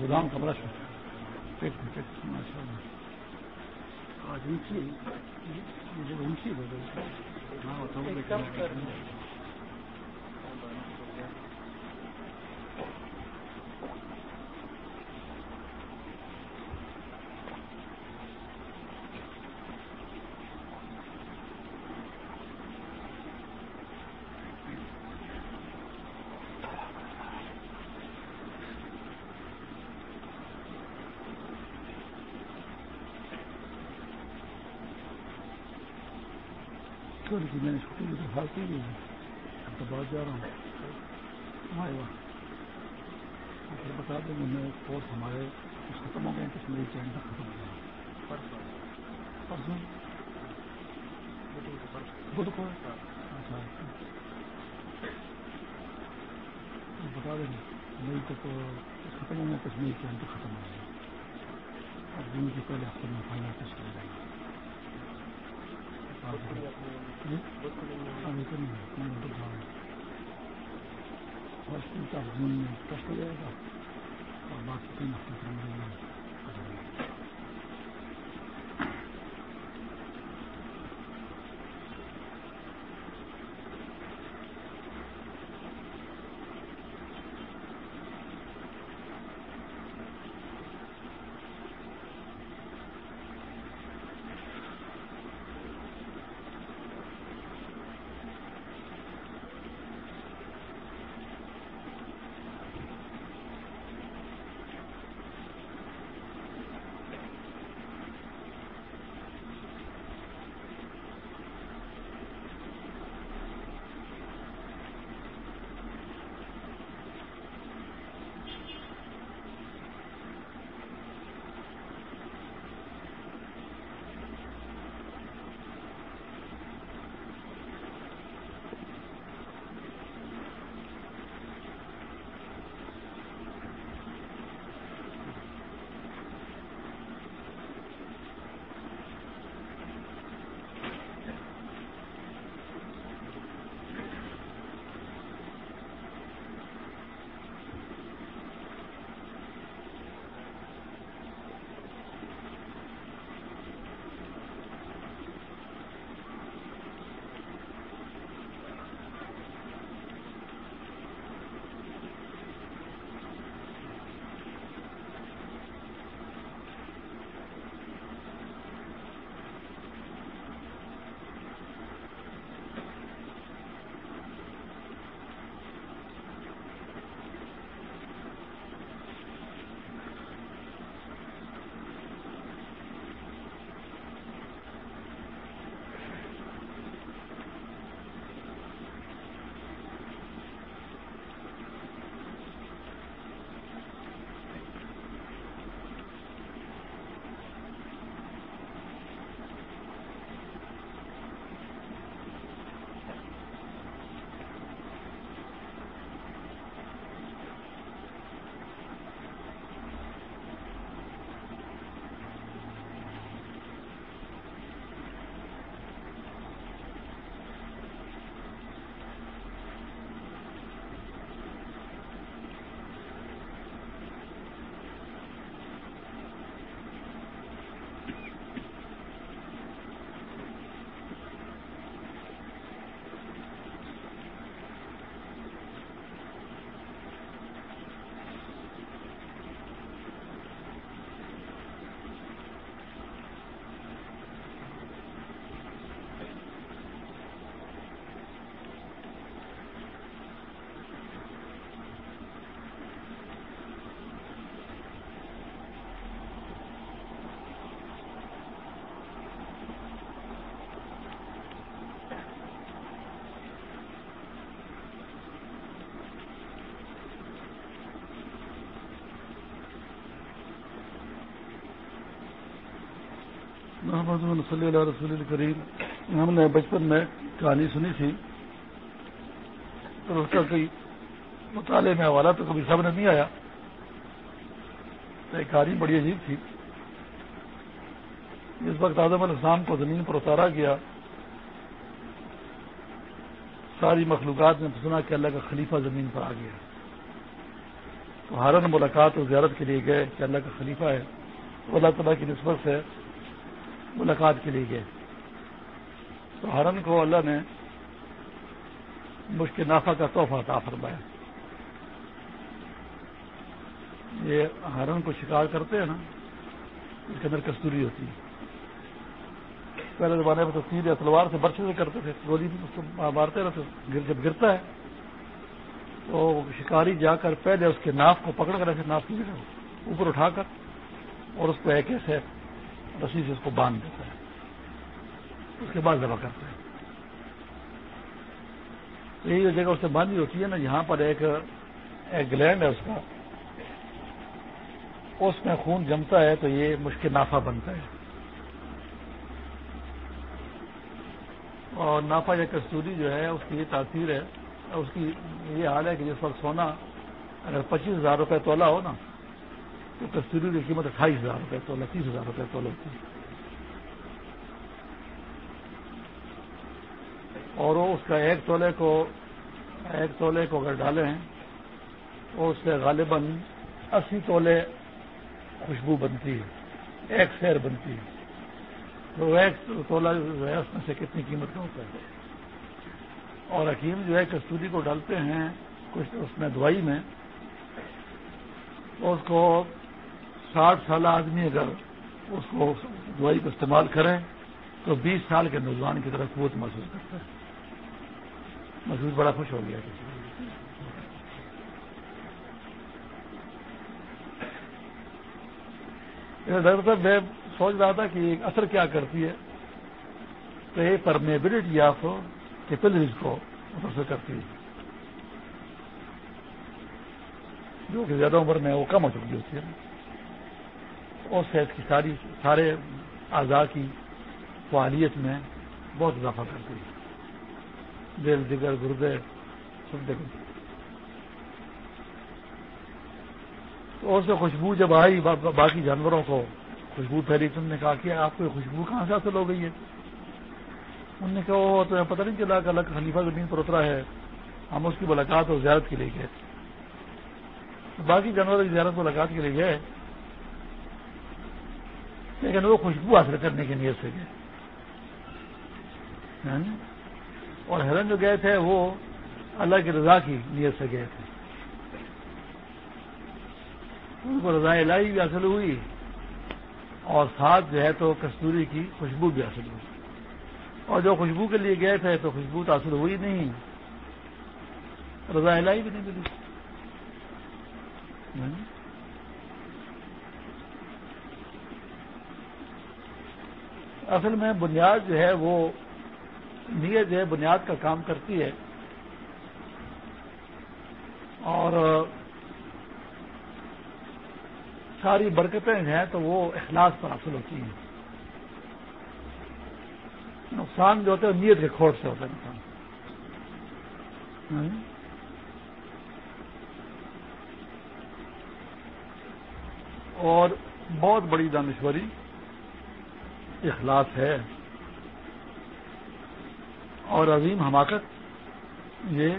گودام کمرہ آج اونچی اونچی میں نے چھوٹی کی درخواست ہے اب تو بہت جا رہا ہوں۔ ہمارے وہاں۔ پھر بتا دیں گے میں کورس ہمارے ختم ہو گئے کچھ میری چین تک ختم ہو گیا پرسوں۔ بدھ کو اچھا۔ بتا دیں گے۔ مئی تک ختم ہو گیا کچھ میری چین تک ختم ہو گیا اور جون کے پہلے ہفتے میں فائنل ٹیسٹ کر جائیں گے بس جون میں ٹیسٹ ہو جائے گا اور باقی محمد صلی اللہ رسول الکریم ہم نے بچپن میں کہانی سنی تھی۔ اور اس کا کوئی مطالعے میں حوالہ تو کبھی سب نے نہیں آیا۔ ایک کہانی بڑی عجیب تھی۔ جس وقت آدم علیہ السلام کو زمین پر اتارا گیا۔ ساری مخلوقات نے سنا کہ اللہ کا خلیفہ زمین پر آ گیا۔ تو ہارن ملاقات اور زیارت کے لیے گئے کہ اللہ کا خلیفہ ہے۔ تو اللہ تعالیٰ کی نسبت سے ملاقات کے لیے گئے۔ تو ہارن کو اللہ نے مشکل نافع کا تحفہ عطا فرمایا۔ یہ ہرن کو شکار کرتے ہیں نا، اس کے اندر کستوری ہوتی ہے۔ پہلے زمانے میں تو سیدھے تلوار سے برچے سے کرتے تھے، گولی مارتے رہتے جب گرتا ہے تو شکاری جا کر پہلے اس کے ناف کو پکڑ کر ایسے ناف کی اوپر اٹھا کر اور اس کو ایک ایسے رسی سے اس کو باندھ دیتا ہے۔ اس کے بعد ذبح کرتا ہے یہی جو جگہ اس سے باندھی ہوتی ہے نا، یہاں پر ایک ایک گلینڈ ہے اس کا۔ اس میں خون جمتا ہے تو یہ مشکل نافع بنتا ہے۔ اور نافع یا کستوری جو ہے، اس کی یہ تاثیر ہے۔ اس کی یہ حال ہے کہ جس وقت سونا اگر پچیس ہزار روپے تولا ہو نا تو کستوری کی قیمت اٹھائیس ہزار روپے تولا تیس ہزار روپے تولا ہوتی اور وہ اس کا ایک تولے کو، ایک تولے کو اگر ڈالیں، تو اس سے غالباً اسی تولے خوشبو بنتی ہے، ایک شیر بنتی ہے۔ تو ایک تولا جو ہے، اس میں سے کتنی قیمت کا ہوتا ہے؟ اور حکیم جو ہے، کستوری کو ڈالتے ہیں، کچھ اس میں دوائی میں اس کو ساٹھ سال آدمی اگر اس کو دوائی کو استعمال کرے، تو بیس سال کے نوجوان کی طرف قوت محسوس کرتا ہے۔ محسوس بڑا خوش ہو گیا۔ ڈاکٹر صاحب، میں سوچ رہا تھا کہ اثر کیا کرتی ہے۔ تو یہ پرمیبلٹی آف کیپلریز کو متاثر کرتی ہے۔ جو کہ زیادہ عمر میں وہ کم ہو چکی ہوتی ہے۔ اور صحت کی ساری سارے اعضاء کی فعالیت میں بہت اضافہ کرتی ہے دل دیگر گردے سب تو اس سے خوشبو جب آئی باقی جانوروں کو خوشبو پھیلی تم نے کہا کہ آپ کو خوشبو کہاں سے حاصل ہو گئی ہے؟ انہوں نے کہا، وہ تو پتہ نہیں چلا کہ الگ خلیفہ زمین پر اترا ہے۔ ہم اس کی ملاقات اور زیارت کے لیے گئے۔ باقی جانوروں کی زیارت ملاقات کے لیے گئے۔ لیکن وہ خوشبو حاصل کرنے کی نیت سے گئے۔ یعنی؟ اور ہرن جو گئے تھے، وہ اللہ کی رضا کی نیت سے گئے تھے۔ ان کو رضا الہی بھی حاصل ہوئی اور ساتھ جو ہے تو کستوری کی خوشبو بھی حاصل ہوئی۔ اور جو خوشبو کے لیے گئے تھے تو خوشبو تو حاصل ہوئی نہیں۔ رضا الہی بھی نہیں ملی۔ یعنی؟ اصل میں بنیاد جو ہے وہ نیت جو ہے بنیاد کا کام کرتی ہے۔ اور ساری برکتیں ہیں تو وہ اخلاص پر حاصل ہوتی ہیں۔ نقصان جو ہوتا ہے نیت کے کھوٹ سے ہوتا ہے نقصان ہاں۔ اور بہت بڑی دانشوری۔ اخلاص ہے اور عظیم حماقت یہ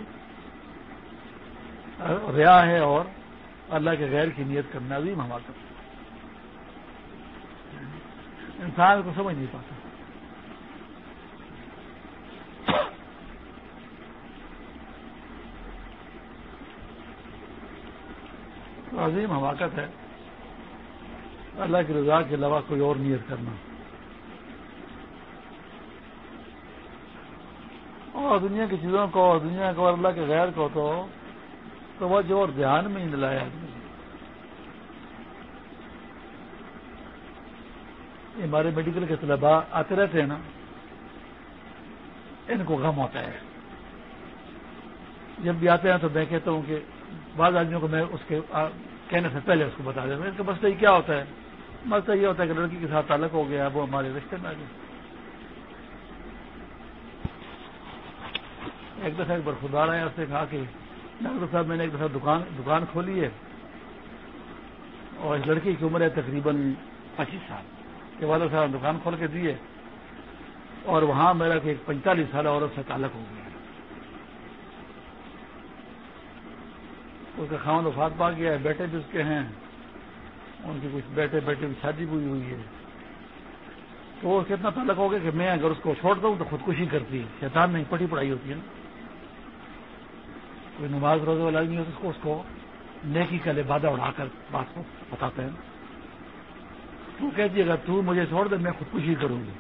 ریا ہے اور اللہ کے غیر کی نیت کرنا عظیم حماقت انسان کو سمجھ نہیں پاتا۔ عظیم حماقت ہے اللہ کی رضا کے علاوہ کوئی اور نیت کرنا۔ اور دنیا کی چیزوں کو اور دنیا کو اور اللہ کے غیر کو تو تو وہ جو اور دھیان میں ہی لایا ہمارے میڈیکل کے طلبا آتے رہتے ہیں نا، ان کو غم ہوتا ہے۔ جب بھی آتے ہیں تو میں کہتا ہوں کہ بعض آدمیوں کو میں اس کے کہنے سے پہلے اس کو بتا دیا۔ اس کا مسئلہ یہ کیا ہوتا ہے؟ مسئلہ یہ ہوتا ہے کہ لڑکی کے ساتھ تعلق ہو گیا، وہ ہمارے رشتے میں آ گئے۔ ایک دفعہ ایک بار خدا آیا اس نے کہا کہ ڈاکٹر صاحب، میں نے ایک دفعہ دکان دکان کھولی ہے اور اس لڑکی کی عمر ہے تقریباً پچیس سال۔ کہ والد صاحب دکان کھول کے دیے اور وہاں میرا کہ ایک پینتالیس سال عورت سے تعلق ہو گیا اس کا خاون وفات پا گیا ہے، بیٹے بھی اس کے ہیں۔ ان کے کچھ بیٹے بیٹے کی شادی بھی ہوئی ہے۔ تو وہ کتنا تعلق ہو گیا کہ میں اگر اس کو چھوڑ دوں تو خودکشی کرتی ہے۔ شیطان نہیں پڑھی پڑھائی ہوتی ہے نا۔ کوئی نماز روزے والا نہیں ہوتا اس کو نیکی کا لبادہ اڑا کر بات کو بتاتے ہیں۔ تو کہتی اگر تو مجھے چھوڑ دے، میں خودکشی کروں گی۔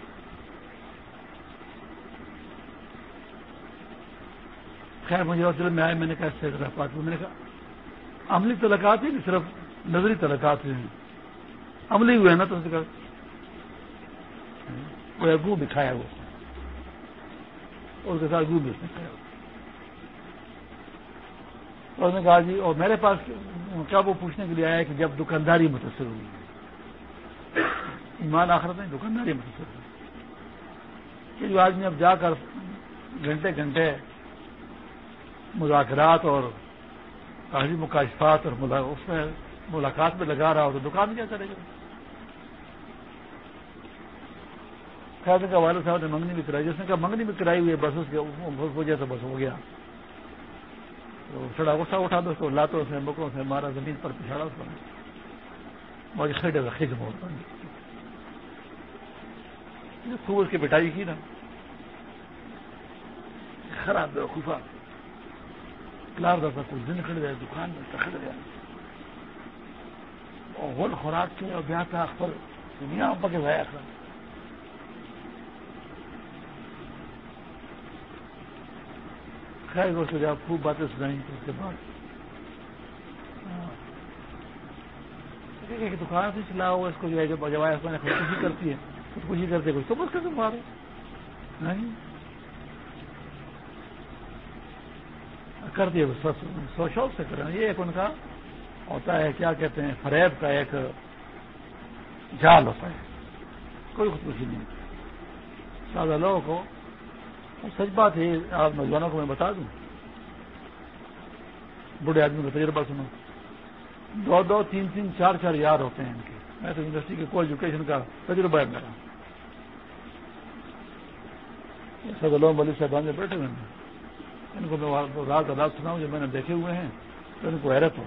خیر، مجھے اور دل میں آئے، میں نے کہا اس سے میں نے کہا، عملی تلقات ہی صرف نظری تلقات ہیں۔ عملی ہوئے نا تو اس نے کہا، وہ گو کھایا وہ۔ اس کے ساتھ گو بھی اس نے کھایا اور نے کہا جی اور میرے پاس کیا وہ پوچھنے کے لیے آیا کہ جب دکانداری متاثر ہوئی۔ ایمان آخرت نہیں دکانداری متاثر ہوئی۔ کہ جو آدمی اب جا کر گھنٹے گھنٹے مذاکرات اور تاریخی مکاشفات اور اس میں ملاقات میں لگا رہا ہو تو دکان کیا کرے گا؟ خیر کا والد صاحب نے منگنی بھی کرائی۔ جس نے کہا منگنی بھی کرائی ہوئی ہے، بس اس کے وجہ سے بس ہو گیا۔ تو سڑا اٹھا اٹھا دو اس کو لاتوں سے بکوں سے مارا زمین پر پچھاڑا اس کو مجھے خیڈے رکھے سے بہت خوب اس کی بٹائی کی نا۔ خراب ہے خوفا کلار تھا کچھ دن کھڑ جائے دکان میں کھڑ گیا اور غل خوراک کے اور بیاہ تھا پر دنیا پکے گیا تھا خیر کو جب خوب باتیں سنائیں تو اس کے بعد۔ ایک دکان سے چلا ہوا اس کو جو ہے جب جب نے خودکشی کرتی ہے۔ خودکشی کرتے کچھ تو بس کر مارو نہیں۔ کر دیے سو شوق سے کریں۔ یہ ایک ان کا ہوتا ہے، کیا کہتے ہیں، فریب کا ایک جال ہوتا ہے۔ کوئی خودکشی نہیں۔ سادہ لوگوں کو سچ بات ہے، آپ نوجوانوں کو میں بتا دوں۔ بڑے آدمی کا تجربہ سنو۔ دو دو، تین تین، چار چار یار ہوتے ہیں ان کے۔ میں تو یونیورسٹی کے کو ایجوکیشن کا تجربہ ہے میرا۔ سب لوگ ملک صاحب میں بیٹھے ہوئے ہیں، ان کو میں رات رات سنا ہوں جو میں نے دیکھے ہوئے ہیں، تو ان کو حیرت ہو۔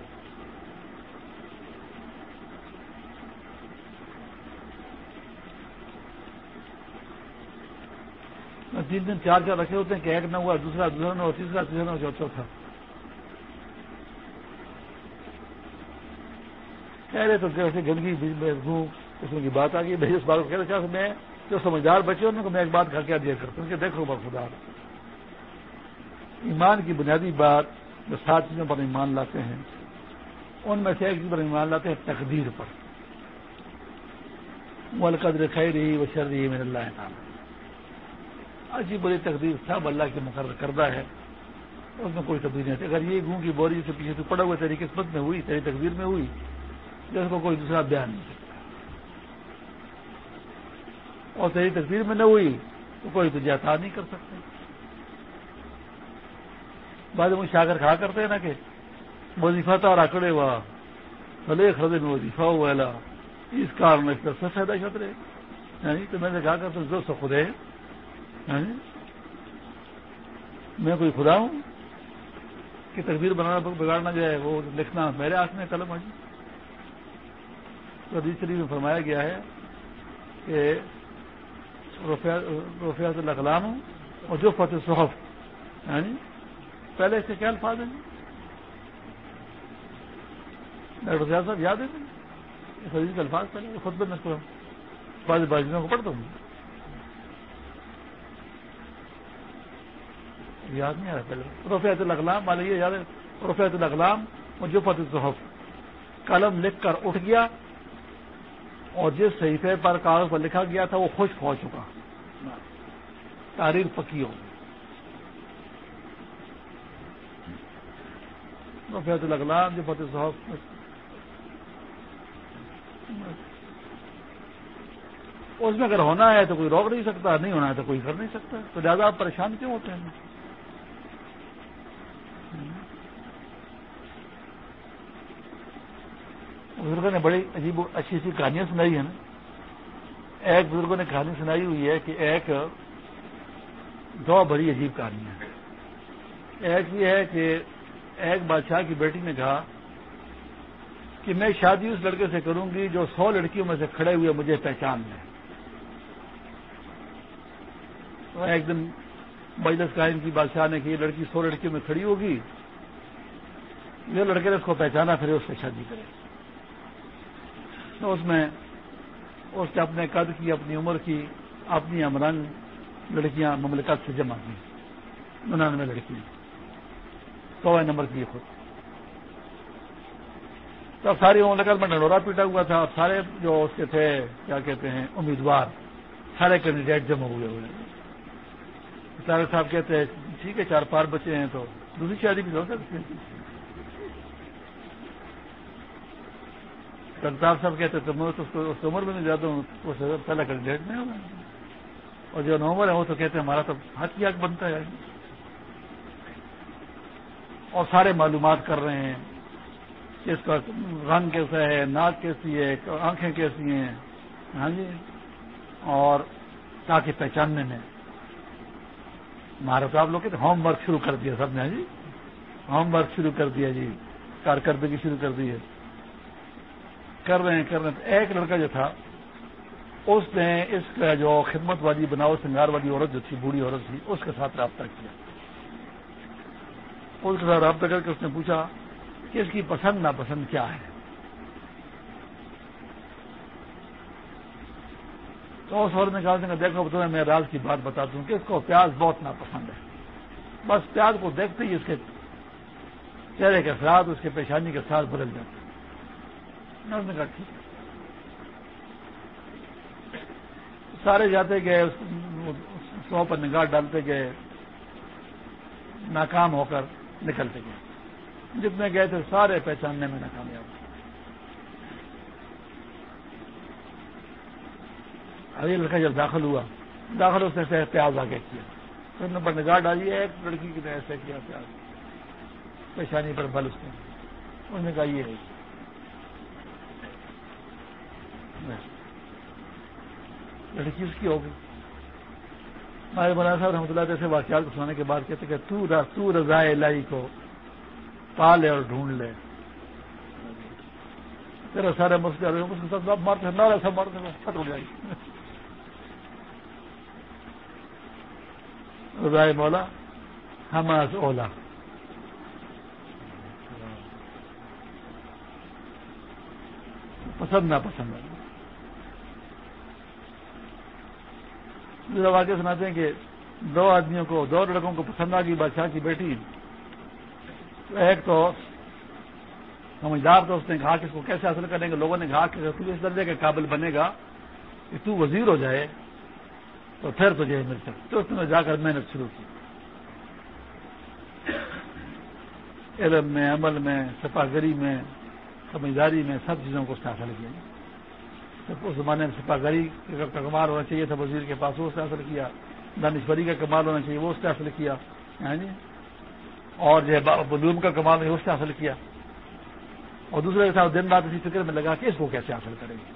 تین دن چار چار رکھے ہوتے ہیں کہ ایک نہ ہوا، دوسرا دوسرا نہ ہوا تیسرا تیسرا نہ ہوا چوتھا کہہ رہے تو کیسے گندگی قسم کی بات آ گئی۔ بھائی اس بات کو کہہ رہے کیا میں جو سمجھدار بچے ان کو میں ایک بات گھر کیا دیا کرتا ہوں؟ کہ دیکھو با خدا۔ ایمان کی بنیادی بات جو سات چیزوں پر ایمان لاتے ہیں، ان میں سے ایک چیز پر ایمان لاتے ہیں، تقدیر پر۔ ملکدر خیر وہ شر رہی میرے اللہ تعالیٰ عجیب بڑی تقدیر سب اللہ کے مقرر کردہ ہے۔ اس میں کوئی تبدیلی نہیں اگر یہ گوں کی بوری سے پیچھے سے پڑا ہوا تیری قسمت میں ہوئی، تیری تقدیر میں ہوئی جس کو کوئی دوسرا بیان نہیں سکتا۔ اور تیری تقدیر میں نہ ہوئی، تو کوئی تجھے عطا نہیں کر سکتا۔ بعد میں شاگر کھا کرتے ہیں نا کہ وظیفہ تھا راکڑے ہوا بھلے خردے میں وظیفہ ہوا اس کارن اس کا سب فائدہ خطرے یعنی تو میں نے کہا کرتا جو سو خدے ہاں جی؟ میں کوئی خدا ہوں کہ تقدیر بنانا بگاڑنا جو ہے وہ لکھنا میرے ہاتھ میں قلم جی۔ تو حدیث شریف میں فرمایا گیا ہے کہ رفیات اللہ کلام ہوں اور جو فتح صحف ہاں جی؟ پہلے اس کے کیا الفاظ ہیں جی؟ ڈاکٹر صاحب صاحب یاد ہے جی؟ حدیث کے الفاظ پہلے خود میں بعض بازیوں کو پڑھتا ہوں۔ یاد نہیں آ رہا پہلے۔ رفیت الاقلام والے یہ یاد ہے رفیت الاقلام اور جو فتح قلم لکھ کر اٹھ گیا اور جس صحیفے پر کاغذ پر لکھا گیا تھا وہ خشک ہو چکا۔ تاریخ پکی ہو رفیت الاقلام جو فتح اس میں اگر ہونا ہے تو کوئی روک نہیں سکتا، نہیں ہونا ہے تو کوئی کر نہیں سکتا۔ تو زیادہ آپ پریشان کیوں ہوتے ہیں؟ بزرگوں نے بڑی عجیب اچھی اچھی کہانیاں سنائی ہیں نا۔ ایک بزرگوں نے کہانی سنائی ہوئی ہے کہ ایک دو بڑی عجیب کہانی ہے ایک یہ ہے کہ ایک بادشاہ کی بیٹی نے کہا کہ میں شادی اس لڑکے سے کروں گی جو سو لڑکیوں میں سے کھڑے ہوئے مجھے پہچان لیں۔ ایک دن مجلس قائم کی بادشاہ نے کہ یہ لڑکی سو لڑکیوں میں کھڑی ہوگی، یہ لڑکے نے اس کو پہچانا، پھر اس سے شادی کرے۔ تو اس میں اس نے اپنے قد کی، اپنی عمر کی، اپنی امرنگ لڑکیاں مملکت سے جمع کی، ننانوے لڑکیاں۔ سو نمبر کی خود۔ تو اب ساری مملکت میں ڈنڈورا پیٹا ہوا تھا۔ اب سارے جو اس کے تھے، کیا کہتے ہیں، امیدوار، سارے کینڈیڈیٹ جمع ہوئے ہوئے سارے صاحب کہتے ہیں، ٹھیک ہے، چار پانچ بچے ہیں تو دوسری شادی بھی ہو سکتی ہے۔ کرتار صاحب کہتے تھے میں تو اس عمر میں نہیں جاتا ہوں، اس پہلا کینڈیڈیٹ نہیں ہوگا اور جو نومبر ہے وہ تو کہتے ہیں ہمارا تو حق کی حق بنتا ہے۔ اور سارے معلومات کر رہے ہیں کہ اس کا رنگ کیسا ہے، ناک کیسی ہے، آنکھیں کیسی ہیں۔ ہاں جی۔ اور تاکہ پہچاننے میں ہمارا تو آپ لوگ کہتے ہوم ورک شروع کر دیا سب نے ہاں جی۔ ہوم ورک شروع کر دیا جی کارکردگی شروع کر دی ہے۔ کر رہے ہیں، کر رہے ہیں۔ ایک لڑکا جو تھا، اس نے اس کا جو خدمت والی بناؤ سنگار والی عورت جو تھی، بوڑھی عورت تھی، اس کے ساتھ رابطہ کیا۔ اس کے ساتھ رابطہ کر کے اس نے پوچھا کہ اس کی پسند ناپسند کیا ہے۔ تو اس عورت نے کہا دیکھو تمہیں میں راز کی بات بتاتا ہوں کہ اس کو پیاز بہت ناپسند ہے۔ بس پیاز کو دیکھتے ہی اس کے چہرے کے ساتھ اس کے پیشانی کے ساتھ بدل جاتے نے کہا ٹھیک سارے جاتے گئے سو پر نگاہ ڈالتے گئے، ناکام ہو کر نکلتے گئے۔ جتنے گئے تھے، سارے پہچاننے میں ناکامیاب ابھی لڑکا جب داخل ہوا، داخل اس نے پیاز آگے کیا۔ پھر نے پر نگاہ ڈالی ہے ایک لڑکی کی نے ایسے کیا پیاز۔ پیشانی پر بل اس نے۔ انہوں نے کہا یہ ہے لڑکی اس کی ہوگی ہمارے مولانا صاحب رحمۃ اللہ جیسے واقعات کو سنانے کے بعد کہتے کہ تو تو رضا الہی کو پا لے اور ڈھونڈ لے۔ تیرا سارے مسئلے سب مارتے نارا سب مارتے ہو جائے گی۔ مولا، ہم اولا۔ پسند نہ پسند ہے دوسرا واقعہ سناتے ہیں کہ دو آدمیوں کو، دو لڑکوں کو پسند آ گئی، بادشاہ کی بیٹی۔ ایک تو سمجھدار تو اس نے کہا کہ اس کو کیسے حاصل کریں گے؟ لوگوں نے کہا کہ تو اس درجے کے قابل بنے گا کہ تو وزیر ہو جائے، تو پھر تجھے مل سکتا۔ تو اس نے جا کر محنت شروع کی۔ علم میں، عمل میں سپا گری میں، سمجھداری میں سب چیزوں کو اس نے حاصل کیا۔ اس زمانے میں سپا گری کا کمال ہونا چاہیے تھا، وزیر کے پاس، وہ اس نے حاصل کیا۔ دانشوری کا کمال ہونا چاہیے، وہ اس نے حاصل کیا۔ جی اور جو ہے بلوم کا کمال ہے اس نے حاصل کیا۔ اور دوسرے کے ساتھ دن رات اسی فکر میں لگا کہ اس کو کیسے حاصل کریں گے۔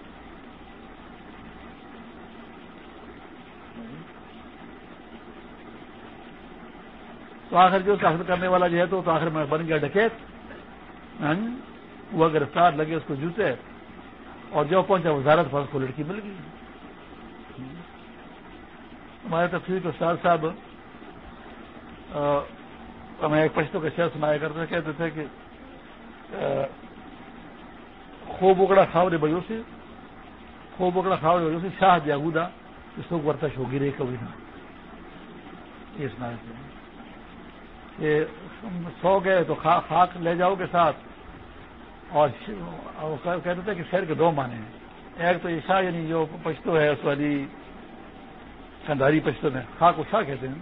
تو آخر جو حاصل کرنے والا جو ہے تو آخر میں بن گیا ڈکیت۔ ہاں وہ گرفتار لگے، اس کو جوتے۔ اور جو پہنچا وزارت پر اس کو لڑکی مل گئی۔ ہمارے تفصیل کے استاد صاحب ہمیں ایک پشتوں کا شہر سنایا کرتے کہتے تھے کہ خوب اکڑا خاور بجو سے، خوب اکڑا خاور بجو سے، شاہ جاگودا اس کو ورتش ہوگی رے کبھی نہ۔ یہ سنا کہ سو گئے تو خاک لے جاؤ کے ساتھ۔ اور کہتے تھے کہ شہر کے دو معنی ہیں۔ ایک تو عشا یعنی جو پشتو ہے اس والی کنداری پشتو میں خاک کو شاہ کہتے ہیں۔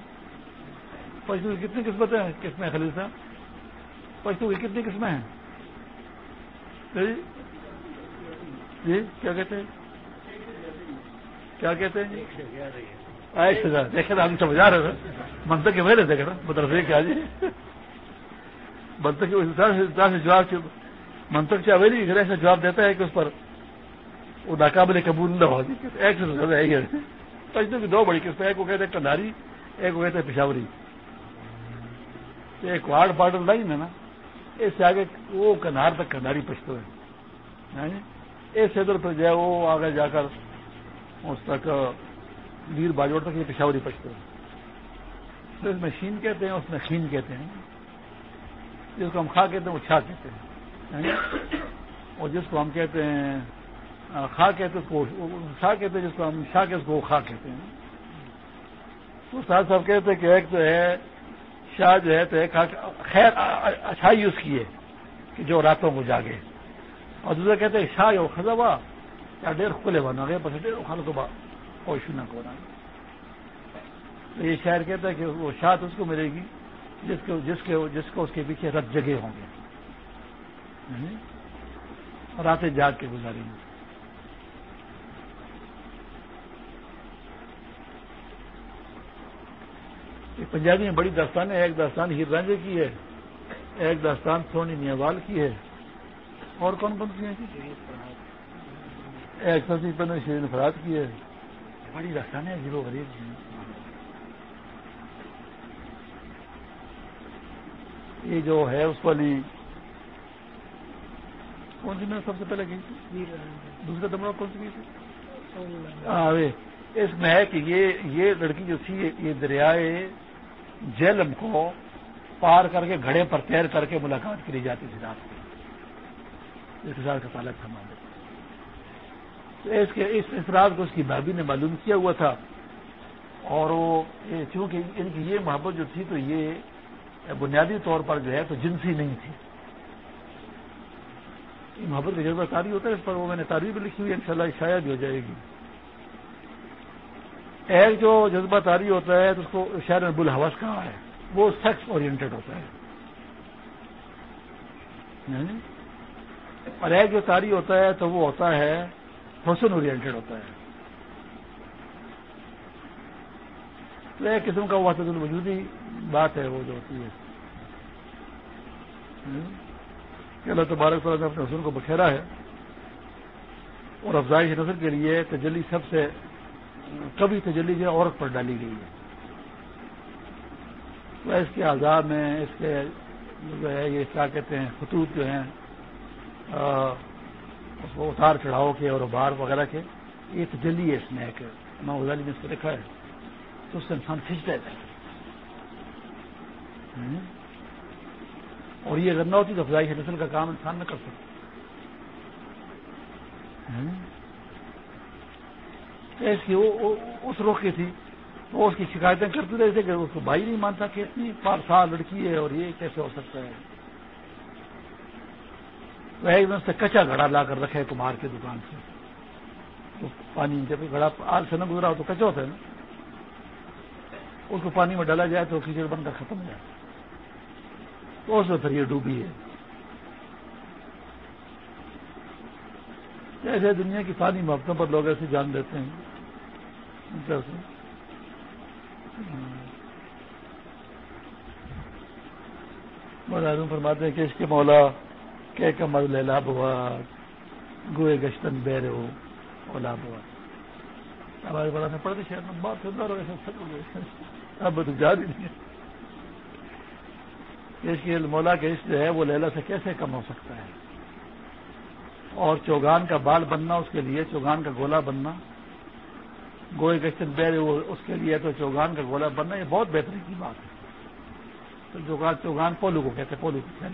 پشتو کی کتنی قسمتیں ہیں؟ قسمیں خلیل صاحب؟ پشتو کی کتنی قسمیں ہیں؟ جی, جی، کیا کہتے ہیں؟ کیا کہتے ہیں؟ ایک ایسے دیکھے نا ہم سمجھا رہے تھے منتق کے میرے دیکھے نا مدرسے کیا جی؟ منتق کے جواب منتق چاویلی ایسا جواب دیتا ہے کہ اس پر وہ ناقابل قبول نہ ہوگی ایک سے زیادہ ہے پشتوں کی دو بڑی قسم ایک کو کہتے ہیں کناری، ایک کو کہتے ہیں پشاوری۔ ایک وارڈ بارڈر لائن ہے نا۔ اس سے آگے وہ کنار تک کناری پشتو ہے۔ یعنی اس سے ادھر پہ جو ہے وہ آگے جا کر اس تک ویر باجوڑ تک یہ پشاوری پشتو ہے۔ تو اس میں شین کہتے ہیں، اس میں خین کہتے ہیں۔ جس کو ہم کھا کہتے ہیں، وہ چھا کہتے ہیں۔ یعنی اور جس کو ہم کہتے ہیں خا کہتے اس کو شاہ کہتے ہیں، جس کو ہم شاہ کے اس کو خا کہتے ہیں۔ تو ساتھ صاحب کہتے ہیں کہ ایک تو ہے، شاہ جو ہے تو ایک خیر اچھائی اس کی ہے کہ جو راتوں کو جاگے۔ اور دوسرے کہتے ہیں، شاہ ہو خزا یا ڈیر کھلے بنا گئے بس ڈیر خان کو کوئی نہ کو تو یہ شہر کہتا ہے کہ وہ شاہ اس کو ملے گی، جس کو، جس کے، جس کو اس کے پیچھے رت جگہ ہوں گے۔ راتیں جاگ کے گزاریں گے۔ پنجابی میں بڑی داستان ہے، ایک داستان ہیر رانجے کی ہے، ایک داستان سونی نیوال کی ہے۔ اور کون کون سی ہیں؟ ایک سبزی پن شیرین فراد کی ہے۔ بڑی داستان ہے عجیب و غریب یہ جو ہے، اس والی کون سی میں سب سے پہلے کی؟ تھی دوسرے دمڑا کون سی کی تھی؟ ہاں اس میں ہے کہ یہ لڑکی جو تھی یہ دریائے جیلم کو پار کر کے گھڑے پر تیر کر کے ملاقات کری جاتی تھی رات کو۔ اس کا تعلق تھا اس کے اس اثرات کو اس کی بھابھی نے معلوم کیا ہوا تھا۔ اور وہ چونکہ ان کی یہ محبت جو تھی تو یہ بنیادی طور پر جو ہے تو جنسی نہیں تھی۔ محبت کا جذبہ تاری ہوتا ہے، اس پر وہ میں نے تاریخ بھی لکھی ہوئی ان شاء اللہ شاید ہو جائے گی۔ ایک جو جذبہ تاری ہوتا ہے، تو اس کو شہر میں بلحوث کہا ہے۔ وہ سیکس اورینٹیڈ ہوتا ہے۔ یعنی؟ اور ایک جو تاری ہوتا ہے، تو وہ ہوتا ہے حسن اورینٹیڈ ہوتا ہے۔ تو ایک قسم کا واسط الوجودی بات ہے وہ جو ہوتی ہے۔ یعنی؟ کہ اللہ تبارک صلی اللہ نے اپنے حسن کو بکھیرا ہے اور افزائش نسل کے لیے تجلی سب سے کبھی تجلی جو عورت پر ڈالی گئی ہے۔ تو اس کے آزاد میں، اس کے جو ہے یہ کیا کہتے ہیں، خطوط جو ہیں اس کو اتار چڑھاؤ کے اور بار وغیرہ کے، یہ تجلی ہے اس میں ایک۔ ماں غزالی نے اس کو لکھا ہے۔ تو اس سے انسان کھینچ رہتا ہے اور یہ اگر نہ ہوتی تو افزائش نسل کا کام انسان نہ کر سکتا۔ اس کی اس رخ کی تھی۔ وہ اس کی شکایتیں کرتے رہتے کہ اس کو بھائی نہیں مانتا کہ اتنی پار سال لڑکی ہے اور یہ کیسے ہو سکتا ہے۔ تو ایک دم سے کچا گھڑا لا کر رکھے کمار کی دکان سے۔ تو پانی جب گھڑا آگ سے نہ گزرا ہو تو کچا ہوتا ہے نا۔ اس کو پانی میں ڈالا جائے تو کیچڑ بن کر ختم ہو جائے تو اس میں پھر یہ ڈوبی ہے؟ ایسے دنیا کی پانی محبتوں پر لوگ ایسے جان دیتے ہیں۔ معلوم فرماتے ہیں کہ اس کے مولا کہ کمر لیلا بوا، گوئے گشتن بیر ہو، اولا بوا۔ ہمارے بڑا نے پڑھتے شہر میں بہت سندر ہو گئے اب تو جا بھی نہیں۔ اس کے مولا کے اس جو ہے وہ لیلا سے کیسے کم ہو سکتا ہے؟ اور چوگان کا بال بننا اس کے لیے، چوگان کا گولا بننا۔ گوئے گشتن بیر اس کے لیے تو چوگان کا گولا بننا، یہ بہت بہترین کی بات ہے۔ تو چوگان چوگان پولو کو کہتے ہیں، پولو کی کھیل۔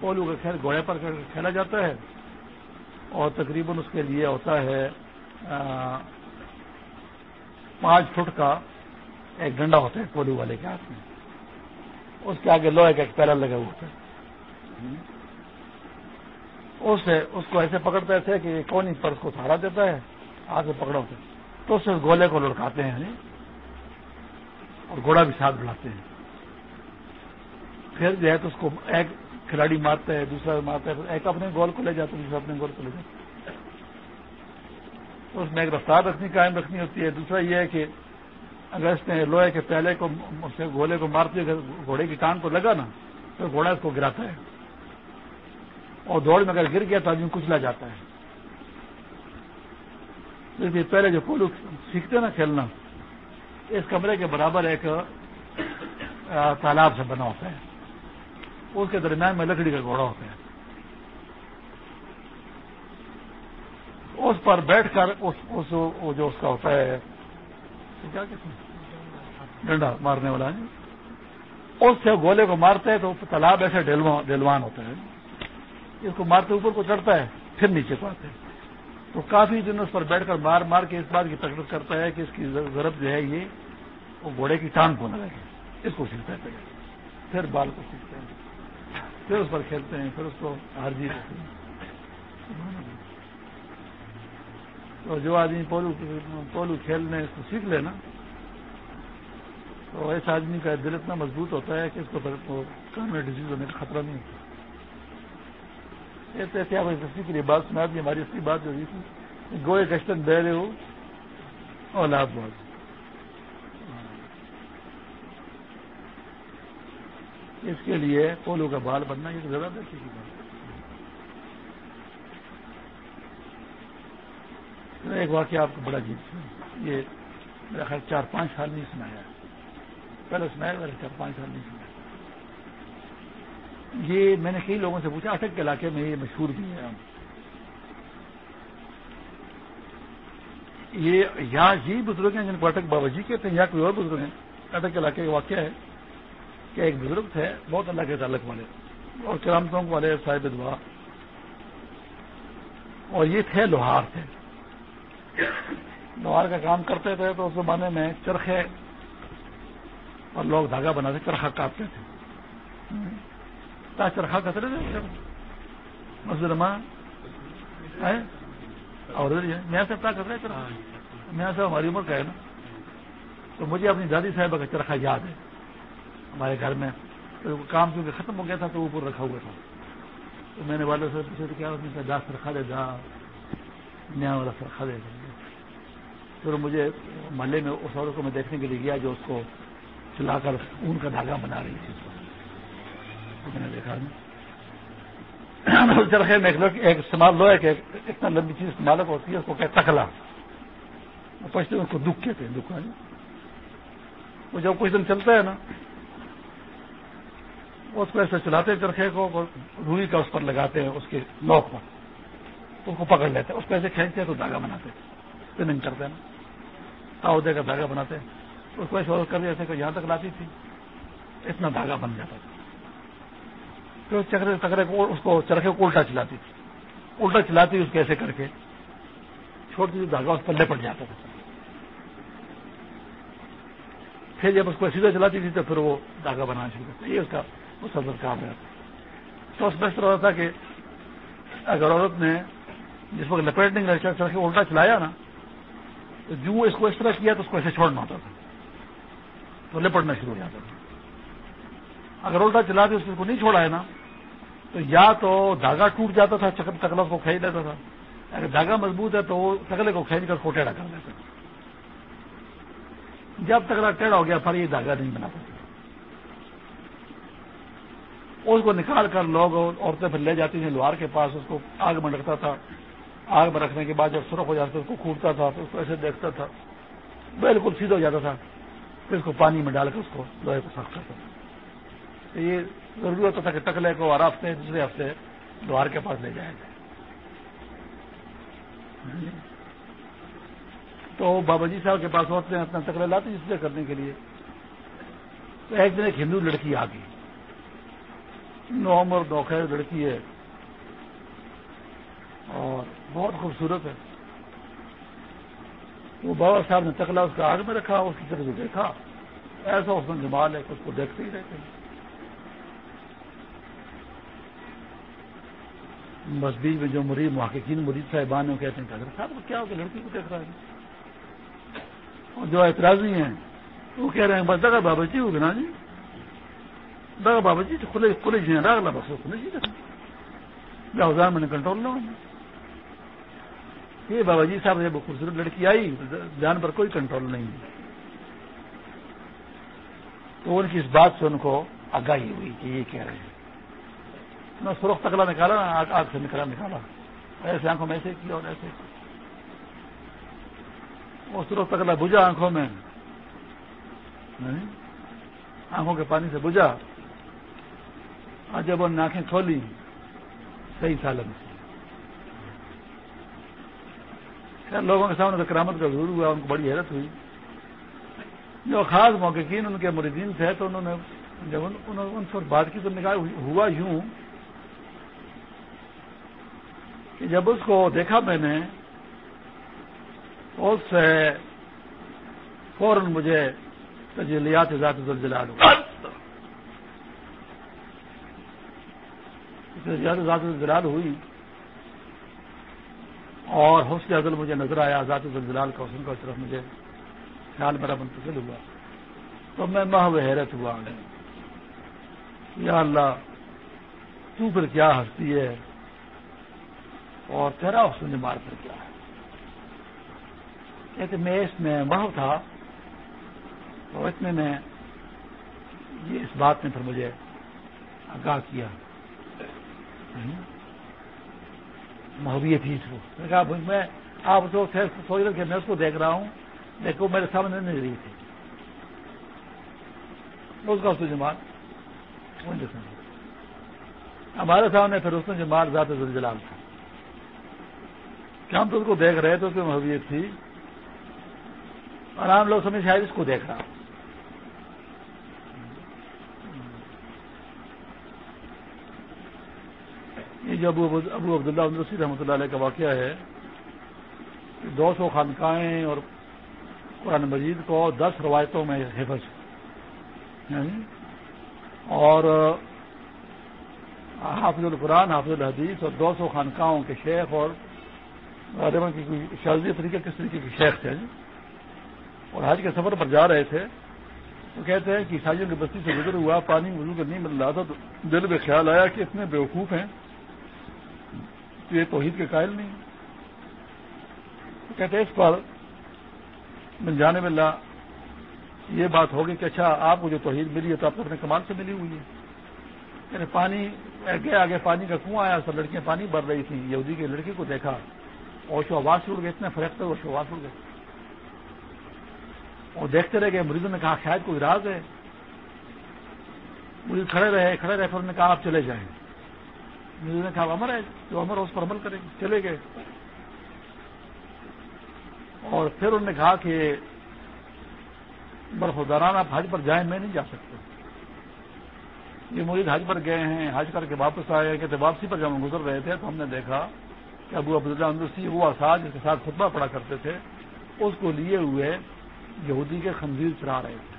پولو کا کھیل گھوڑے پر کھیلا جاتا ہے۔ اور تقریباً اس کے لیے ہوتا ہے پانچ فٹ کا ایک ڈنڈا ہوتا ہے پولو والے کے ہاتھ میں۔ اس کے آگے لوہے کا ایک پیرا لگا ہوا ہوتا ہے اس اس کو ایسے پکڑتے تھے کہ کون ہی پر اس کو سہارا دیتا ہے ہاتھ سے پکڑا ہوتا ہے۔ تو اس گولے کو لڑکاتے ہیں یعنی اور گھوڑا بھی ساتھ بڑھاتے ہیں۔ پھر جو ہے تو اس کو ایک کھلاڑی مارتا ہے، دوسرا مارتا ہے ایک اپنے گول کو لے جاتا ہے، دوسرا اپنے گول کو لے جاتا ہے۔ اس میں ایک رفتار رکھنی، قائم رکھنی ہوتی ہے۔ دوسرا یہ ہے کہ اگر اس نے لوہے کے پہلے کو گولے کو مارتے ہوئے گھوڑے کی ٹانگ کو لگا نا تو گھوڑا اس کو گراتا ہے۔ اور دوڑ میں اگر گر گیا تو آدمی کچلا جاتا ہے۔ لیکن پہلے جو پولو سیکھتے نا کھیلنا، اس کمرے کے برابر ایک تالاب سے بنا ہوتا ہے۔ اس کے درمیان میں لکڑی کا گھوڑا ہوتا ہے۔ اس پر بیٹھ کر اس اس جو اس کا ہوتا ہے، کیا کہتے ہیں؟ ڈنڈا مارنے والا ہے۔ اس سے گولے کو مارتے ہیں تو تالاب ایسے ڈیلوان ہوتا ہے اس کو مارتے اوپر کو چڑھتا ہے، پھر نیچے کو آتے ہیں۔ تو کافی دن اس پر بیٹھ کر مار مار کے اس بات کی تکلیف کرتا ہے کہ اس کی ضرورت جو ہے یہ وہ گھوڑے کی ٹانگ کو نہ لگے۔ اس کو سیکھتا ہے پھر بال کو سیکھتے ہیں پھر اس پر کھیلتے ہیں، پھر اس کو ہار جیت ہیں۔ تو جو آدمی پولو پولو کھیلنے اس کو سیکھ لے نا تو ایسا آدمی کا دل اتنا مضبوط ہوتا ہے کہ اس کو کام میں ڈیزیز ہونے کا خطرہ نہیں ہوتا۔ ایسے ایسے آپ اسی کے لیے بات سنا دی، ہماری اسی بات جو ہوئی تھی گوئے کشتن بہ رہے ہو، اولاد بات اس کے لیے پولو کا بال بننا یہ زیادہ بیٹھی کی بات ایک واقعہ آپ کو بڑا جیت یہ میرا خیال چار پانچ سال نہیں سنایا پہلے سنایا میرا چار پانچ سال نہیں سنایا یہ میں نے کئی لوگوں سے پوچھا اٹک کے علاقے میں یہ مشہور بھی ہے یہ یہاں یہ جی بزرگ ہیں جن کو اٹک بابا جی کہتے ہیں، یا کوئی اور بزرگ ہیں۔ اٹک کے علاقے کا واقعہ ہے کہ ایک بزرگ تھے، بہت اللہ کے تعلق والے اور کرامتوں والے صاحب دعا۔ اور یہ تھے، لوہار تھے۔ لوہار کا کام کرتے تھے تو اس زمانے میں چرخے اور لوگ دھاگا بناتے چرخا کاٹتے تھے۔ چرخا کترے تھے۔ مسجد ماں اور میں صاحب کیا کر رہے چرخا میں صاحب ہماری عمر کا ہے نا۔ تو مجھے اپنی دادی صاحبہ کا چرخا یاد ہے۔ ہمارے گھر میں تو کام کیونکہ ختم ہو گیا تھا تو اوپر رکھا ہوا تھا۔ تو میں نے والے سے پوچھا تو کیا دا سرخا دے، دا۔ نیا والا سرخا دے۔ پھر مجھے محلے میں اس عورت کو میں دیکھنے کے لیے گیا جو اس کو چلا کر اون کا دھاگا بنا رہی تھی میں نے دیکھا چرخے میں ایک استعمال لو ہے کہ اتنا لمبی چیز استعمال ہوتی ہے، اس کو کہ تکلا پچھتے اس کو دکھ کہتے ہیں، دکھ وہ جب کچھ دن چلتا ہے نا اس کو ایسے چلاتے چرخے کو روئی کا اس پر لگاتے ہیں، اس کے نوک پر۔ اس کو پکڑ لیتے ہیں، اس کو ایسے کھینچتے ہیں تو دھاگا بناتے ہیں۔ کرتے ہیں نا۔ تاؤدے کا دھاگا بناتے ہیں۔ اس کو ایسے کر دیا کہ یہاں تک لاتی تھی۔ اتنا دھاگا بن جاتا تھا۔ پھر چکرے تکرے کو اس کو چرخے کو الٹا چلاتی تھی۔ الٹا چلاتی اس کو ایسے کر کے چھوٹی سی دھاگا اس پر لپٹ جاتا تھا۔ پھر جب اس کو سیدھا چلاتی تھی تو پھر وہ دھاگا بنانا شروع کرتا۔ یہ اس کا مسلسل کام رہتا تو اس بہتر ہوتا تھا کہ اگر عورت نے جس وقت لپیٹنے کا چرخے الٹا چلایا نا، تو جو اس کو اس طرح کیا تو اس کو ایسے چھوڑنا ہوتا تھا۔ تو لپٹنا شروع ہو جاتا تھا اگر الٹا چلا دے، اس کو نہیں چھوڑا ہے نا، تو یا تو دھاگا ٹوٹ جاتا تھا چکر تکلا کو کھینچ لیتا تھا۔ اگر دھاگا مضبوط ہے تو وہ تکلے کو کھینچ کر ٹیڑھا کر لیتا تھا جب تکلا ٹیڑھا ہو گیا، پھر یہ دھاگا نہیں بنا پاتا اس کو نکال کر لوگ عورتیں پھر لے جاتی تھیں لوہار کے پاس، اس کو آگ میں رکھتا تھا۔ آگ میں رکھنے کے بعد جب سرخ ہو جاتا تھا، اس کو کھوٹتا تھا، تو اس کو ایسے دیکھتا تھا۔ بالکل سیدھا ہو جاتا تھا۔ پھر اس کو پانی میں ڈال کر اس کو لوہے کو صاف کرتا تھا یہ ضروری ہوتا تھا کہ ٹکلے کو ہر ہفتے دوسرے ہفتے لوہار کے پاس لے جایا جائے۔ تو بابا جی صاحب کے پاس ہوتے ہیں، اپنا تکڑے لاتے اس لیے کرنے کے لیے۔ تو ایک دن ایک ہندو لڑکی آ گئی۔ نو عمر نوخیر لڑکی ہے۔ اور بہت خوبصورت ہے۔ وہ بابا صاحب نے تکلا اس کا آگ میں رکھا، اس کی طرف دیکھا۔ ایسا اس میں جمال ہے کہ اس کو دیکھتے ہی رہتے ہیں۔ بس بیچ میں جو مرید، محققین مرید صاحبان ہیں کہتے ہیں صاحب کو کیا ہوگا لڑکی کو دیکھ رہا ہے۔ اور جو اعتراضی ہیں، وہ کہہ رہے ہیں، بس دگا بابا جی ہوگا نا جی دگا بابا جی کھلے کھلے جی راگ بس کھلے جی ہزار میں نے کنٹرول نہ یہ بابا جی صاحب نے خوبصورت لڑکی آئی، جان پر کوئی کنٹرول نہیں۔ تو ان کی اس بات سے ان کو آگاہی ہوئی کہ یہ کہہ رہے ہیں۔ سرخ تکلا نکالا نا آگ سے نکلا نکالا۔ ایسے آنکھوں میں ایسے کیا اور ایسے اس طرح تک بجا آنکھوں میں۔ آنکھوں کے پانی سے بجا اور جب ان آنکھیں کھولی، صحیح سالم۔ خیر لوگوں کے سامنے کرامت کا ضرور ہوا، ان کو بڑی حیرت ہوئی۔ جو خاص موقعین ان کے مریدین تھے تو انہوں نے جب ان سے بات کی تو نکاح ہوا یوں کہ جب اس کو دیکھا میں نے اس سے فوراً مجھے تجلیات ذات زلزلہ ذات زلزلال ہوئی۔ اور حوصلہ عدل مجھے نظر آیا، ذات زلزلال کا حسن کا طرف مجھے خیال میرا منتقل ہوا۔ تو میں محو حیرت ہوا۔ یا اللہ، تو پھر کیا ہستی ہے؟ اور تیرا حسن جمال پر کیا ہے؟ کہتے، میں اس میں محو تھا اور اتنے میں یہ اس بات نے پھر مجھے آگاہ کیا۔ محبیت ہی میں کہا میں آپ تو سوچ رہے کہ میں اس کو دیکھ رہا ہوں دیکھو میرے سامنے نہیں رہی تھی۔ اس کا حسن جمال۔ ہمارے سامنے پھر اس نے جمال زیادہ جلال تھا۔ کہ ہم تو اس کو دیکھ رہے تھے اس میں محبیت تھی۔ اور عام لوگ سمجھ شاید اس کو دیکھ رہا یہ ابو ابو عبداللہ عبدالرسی رحمۃ اللہ علیہ کا واقعہ ہے دو سو خانقاہیں اور قرآن مجید کو دس روایتوں میں حفظ یعنی اور حافظ القرآن، حافظ الحدیث اور دو سو خانقاہوں کے شیخ اور کی شادی کس طریقے کے شیخ تھے جی؟ اور حج کے سفر پر جا رہے تھے تو کہتے ہیں کہ عیسائیوں کی بستی سے گزر ہوا، پانی وضو کا نہیں مل رہا تھا تو دل میں خیال آیا کہ اتنے بیوقوف ہیں یہ توحید کے قائل نہیں کہتے اس پر من جانے میں یہ بات ہوگی کہ اچھا آپ کو جو توحید ملی ہے تو آپ کو اپنے کمال سے ملی ہوئی ہے۔ یعنی پانی آگے آگے پانی کا کنواں آیا، سب لڑکیاں پانی بھر رہی تھیں۔ یہودی کی لڑکی کو دیکھا اور شو آواز اڑ گئے، اتنے فرق تھے وہ شو آواز اڑ گئے۔ اور دیکھتے رہ گئے مریضوں نے کہا شاید کوئی راز ہے؟ مریض کھڑے رہے کھڑے رہے، پھر انہوں نے کہا، آپ چلے جائیں۔ نے کہا امر ہے جو امر اس پر عمل کریں گے چلے گئے۔ اور پھر انہوں نے کہا کہ برف دوران آپ حج پر جائیں، میں نہیں جا سکتا۔ یہ مرید حج پر گئے ہیں، حج کر کے واپس آئے کہتے واپسی پر جب ہم گزر رہے تھے تو ہم نے دیکھا کہ ابو عبداللہ اندرسی وہ آساد جس کے ساتھ خطبہ پڑا کرتے تھے، اس کو لیے ہوئے یہودی کے خنزیر چرا رہے تھے۔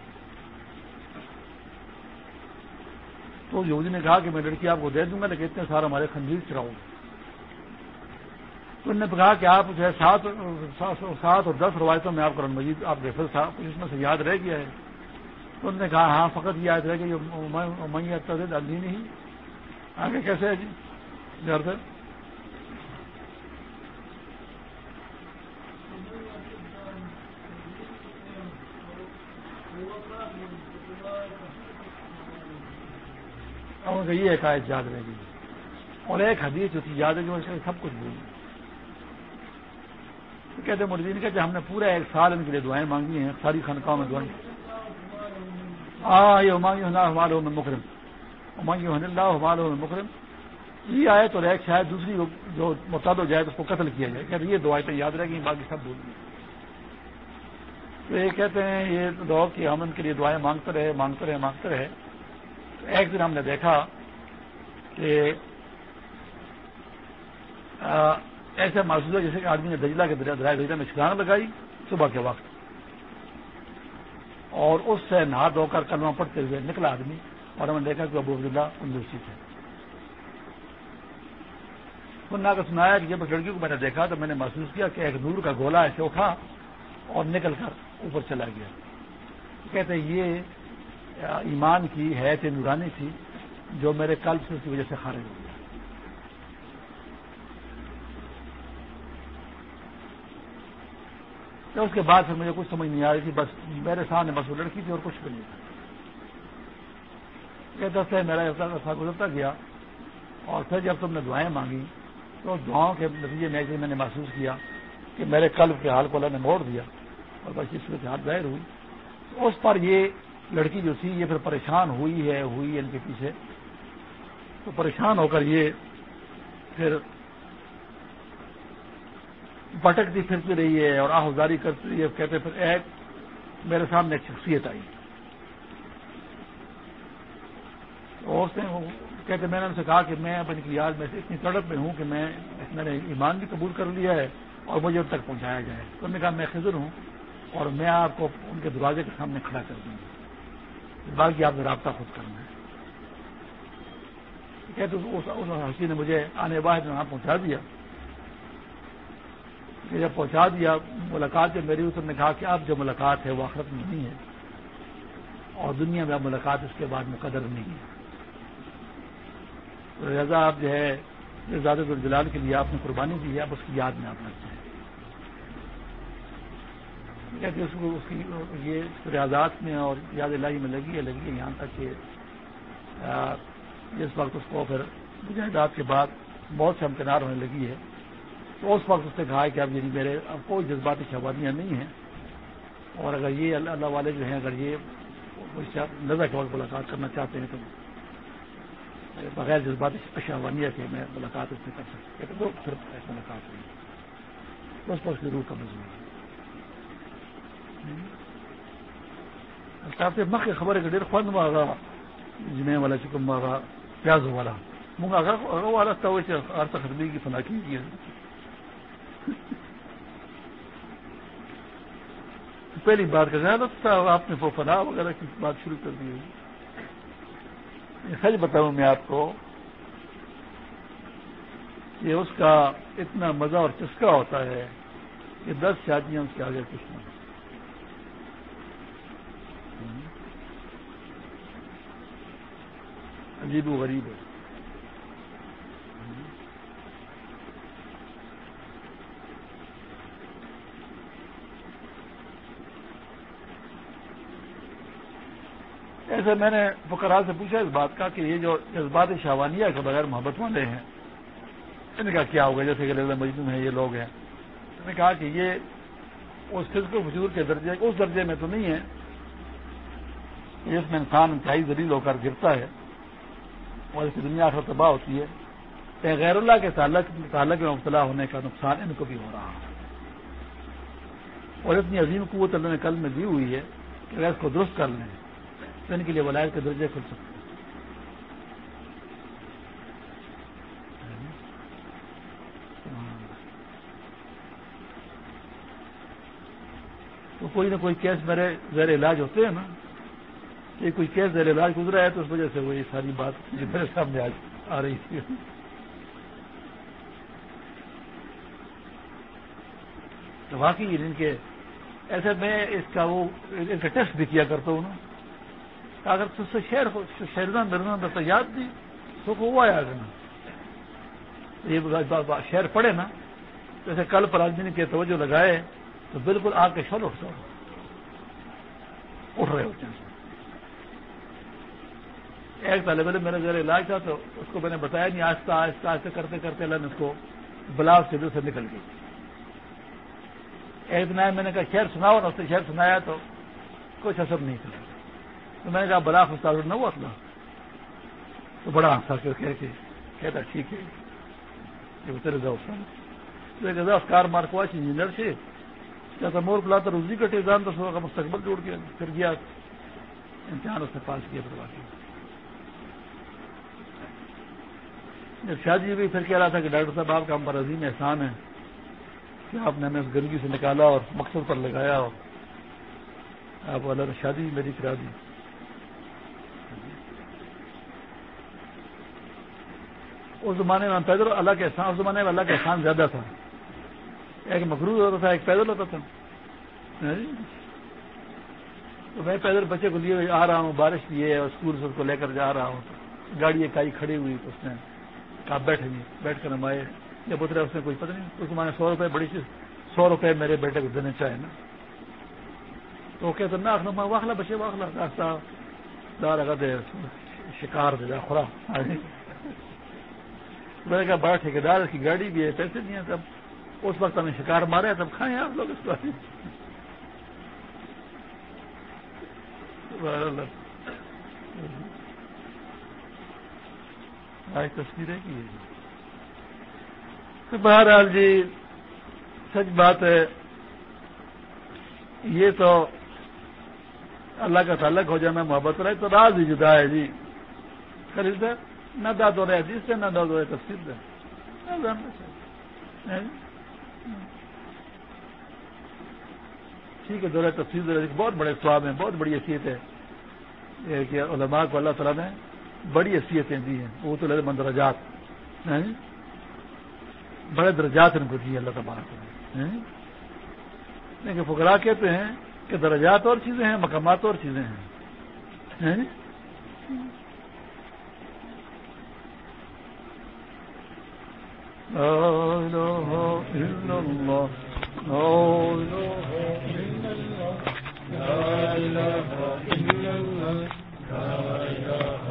تو یہودی نے کہا کہ میں لڑکی آپ کو دے دوں گا، لیکن اتنے سارے ہمارے خنزیر چراؤں گا تو انہوں نے کہا کہ آپ جو ہے سات سات اور دس روایتوں میں آپ قرآن مجید آپ ریفر تھا کچھ اس میں سے یاد رہ گیا ہے۔ تو انہوں نے کہا ہاں فقط یاد رہ گیا یہ میں نہیں۔ آگے کیسے ہے جی؟ جرد یہ ایک آیت یاد رہ گئی اور ایک حدیث جو تھی، یاد ہے جو سب کچھ بھول کہتے ہیں، مردین کہتے ہم نے پورا ایک سال ان کے لیے دعائیں مانگی ہیں، ساری خانقاہوں میں دعائیں۔ ہاں یہ امانگی ہمال ہو میں مکرم۔ امانگی ہن اللہ ہمال ہو میں مکرم۔ یہ آئے تو ایک شاید دوسری جو متعد ہو جائے تو اس کو قتل کیا جائے۔ کہتے یہ دعائیں یاد رہ گئی باقی سب بھول گئی تو یہ کہتے ہیں، یہ دعا کہ ہم ان کے لیے دعائیں مانگتے رہے مانگتے رہے مانگتے رہے۔ ایک دن ہم نے دیکھا کہ ایسے محسوس ہے جیسے کہ آدمی نے دجلا کے دریا دجلا میں چھلانگ لگائی، صبح کے وقت۔ اور اس سے نہا دھو کر کلمہ پڑتے ہوئے نکلا آدمی اور ہم نے دیکھا کہ ابو عبداللہ تندرستی تھے۔ نہ کر سنایا کہ جب لڑکی کو میں نے دیکھا تو میں نے محسوس کیا کہ ایک نور کا گولا ایسے اٹھا اور نکل کر اوپر چلا گیا۔ کہتے یہ ایمان کی حیت نورانی تھی جو میرے قلب سے اس کی وجہ سے خارج ہو گیا۔ تو اس کے بعد پھر مجھے کچھ سمجھ نہیں آ رہی تھی، بس میرے سامنے بس وہ لڑکی تھی اور کچھ بھی نہیں تھا۔ کہتا ہے، میرا ایسا گزرتا گیا۔ اور پھر جب تم نے دعائیں مانگی، تو دعاؤں کے نتیجے میں میں نے محسوس کیا کہ میرے قلب کے حال کو اللہ نے موڑ دیا اور بس اس صورت ہاتھ ظاہر ہوئی۔ اس پر یہ لڑکی جو تھی یہ پھر پریشان ہوئی ہے، ہوئی ان کے پیچھے۔ تو پریشان ہو کر یہ پھر بھٹکتی پھرتی رہی ہے اور آہذاری کرتی رہی ہے۔ کہتے پھر ایک میرے سامنے ایک شخصیت آئی۔ اور اس نے کہتے میں نے ان سے کہا کہ میں اپنی کی یاد میں سے اتنی تڑپ میں ہوں کہ میں میں نے ایمان بھی قبول کر لیا ہے اور مجھے ان تک پہنچایا جائے تو انہوں نے کہا، میں خزر ہوں اور میں آپ کو ان کے دروازے کے سامنے کھڑا کر دوں۔ گا باقی آپ نے رابطہ خود کرنا ہے۔ کہتے اس ہنسی نے مجھے آنے بعد وہاں پہنچا دیا۔ کہ جب پہنچا دیا، ملاقات جب میری اس نے کہا کہ اب جو ملاقات ہے وہ آخرت میں نہیں ہے اور دنیا میں اب ملاقات اس کے بعد مقدر نہیں ہے۔ رضا، آپ جو ہے زیادہ الجلال کے لیے آپ نے قربانی دی ہے اب اس کی یاد میں آپ لگتے ہیں۔ اس کو اس کی یہ ریاضات میں اور یاد الہی میں لگی ہے لگی ہے یہاں تک کہ جس وقت اس کو پھر مجاہدات کے بعد بہت سے امکنار ہونے لگی ہے، تو اس وقت اس نے کہا کہ اب یعنی میرے اب کوئی جذباتی شہبادیاں نہیں ہیں۔ اور اگر یہ اللہ اللہ والے جو ہیں، اگر یہ نظر کے وقت ملاقات کرنا چاہتے ہیں تو بغیر جذباتی شہوانیہ کے میں ملاقات اس سے کر سکتا تو پھر ملاقات ہوئی۔ بس پر اس کی روح کا مضمون۔ صاحب سے مکھ خبر ہے کہ ڈیر خوند ماغا جنہیں والا چکم ماغا پیاز والا منگا والا تھا ویسے ہر تک خدمی کی فنا کی پہلی بات کا زیادہ تھا آپ نے وہ فنا وغیرہ کی بات شروع کر دی سچ بتاؤں میں آپ کو کہ اس کا اتنا مزہ اور چسکا ہوتا ہے کہ دس شادیاں اس کے آگے کچھ نہیں ہاں عجیب و غریب ہے۔ ایسے میں نے فکرا سے پوچھا اس بات کا کہ یہ جو جذبات شاوانیہ کے بغیر محبت والے ہیں ان کا کیا ہوگا؟ جیسے کہ مجنون ہے یہ لوگ ہیں۔ انہوں نے کہا کہ یہ اس فزیکل وجود کے درجے، اس درجے میں تو نہیں ہے جس میں انسان انتہائی ذلیل ہو کر گرتا ہے اور اس کی دنیا آخر تباہ ہوتی ہے کہ غیر اللہ کے تعلق تعلق میں مبتلا ہونے کا نقصان ان کو بھی ہو رہا ہے۔ اور اتنی عظیم قوت اللہ نے کل میں دی ہوئی ہے کہ اگر اس کو درست کر لیں، تو ان کے لیے ولایت کے درجے کھل سکتے تو کوئی نہ کوئی کیس میرے زیر علاج ہوتے ہیں نا۔ یہ کوئی کیس زیر علاج گزرا ہے تو اس وجہ سے وہ یہ ساری بات میرے سامنے آج آ رہی تھی۔ تو واقعی ان کے ایسے میں اس کا وہ ان کا ٹیسٹ بھی کیا کرتا ہوں نا۔ اگر تج سے شہر شہرنا مرنا تو یاد دی تو وہ آیا نا۔ یہ شہر پڑے نا، جیسے کل پر آدمی نے توجہ لگائے، تو بالکل آ کے شل اٹھ اٹھ رہے ہوتے ہیں ایک طالب علم میرا ذرا علاج تھا تو اس کو میں نے بتایا نہیں، آہستہ آہستہ آہستہ کرتے کرتے اللہ نے اس کو بلاؤ سے سے نکل گئی۔ ایک دن میں نے کہا، شہر سناؤ، اور اس نے شہر سنایا تو کچھ اثر نہیں کرا تو میں نے کہا بلاف استاد نہ ہوا تھا تو بڑا ہنسا کر کے کہتا، ٹھیک ہے کہ تیرے گا استاد افکار مارکوا انجینئر سے۔ کیا تھا مور پلا تو روزی کٹے جان تو کا مستقبل جوڑ گیا پھر گیا۔ امتحان اس نے پاس کیا، پھر جب شاہ جی بھی پھر کہہ رہا تھا کہ ڈاکٹر صاحب، آپ کا ہم پر عظیم احسان ہے کہ آپ نے ہمیں اس گندگی سے نکالا اور مقصد پر لگایا اور آپ والا نے شادی میری کرا دی۔ اس زمانے میں پیدل، اللہ کے احسان، اس زمانے میں اللہ کا احسان زیادہ تھا۔ ایک مقروض ہوتا تھا، ایک پیدل ہوتا تھا۔ ہاں جی؟ تو میں پیدل بچے کو لیے آ رہا ہوں، بارش لیے اور اسکول سے اس کو لے کر جا رہا ہوں۔ گاڑی اکائی کھڑی ہوئی، اس نے کہا بیٹھے نہیں بیٹھ کر ہم آئے جب اترے اس نے کوئی پتہ نہیں، اس زمانے سو روپئے بڑی چیز سو روپئے میرے بیٹے کو دینے چاہے نا۔ تو کہتے نہ واخلا بچے، واخلا۔ راستہ دار اگر دے، شکار دے جا خورا۔ میں نے کہا، بڑا ٹھیکیدار، اس کی گاڑی بھی ہے، پیسے نہیں ہیں تب اس وقت ہمیں شکار مارے تب کھائیں آپ لوگ اس کو۔ آج تصویریں کی جی۔ بہرحال جی سچ بات ہے، یہ تو اللہ کا تعلق ہو جانا محبت رہے تو راز ہی جدا ہے جی۔ خرید نہ داد ہو رہے حدیث سے، نہ داد ہو رہے تفصیل سے۔ ہاں جی۔ ٹھیک ہے دورہ تفصیل بہت بڑے سواب ہیں، بہت بڑی حیثیت ہے۔ کہ علماء کو اللہ تعالیٰ نے بڑی حیثیتیں دی ہیں۔ وہ تو لگے درجات بڑے درجات ان کو دیے اللہ تبارک لیکن فکرا کہتے ہیں کہ درجات اور چیزیں ہیں، مقامات اور چیزیں ہیں۔ لا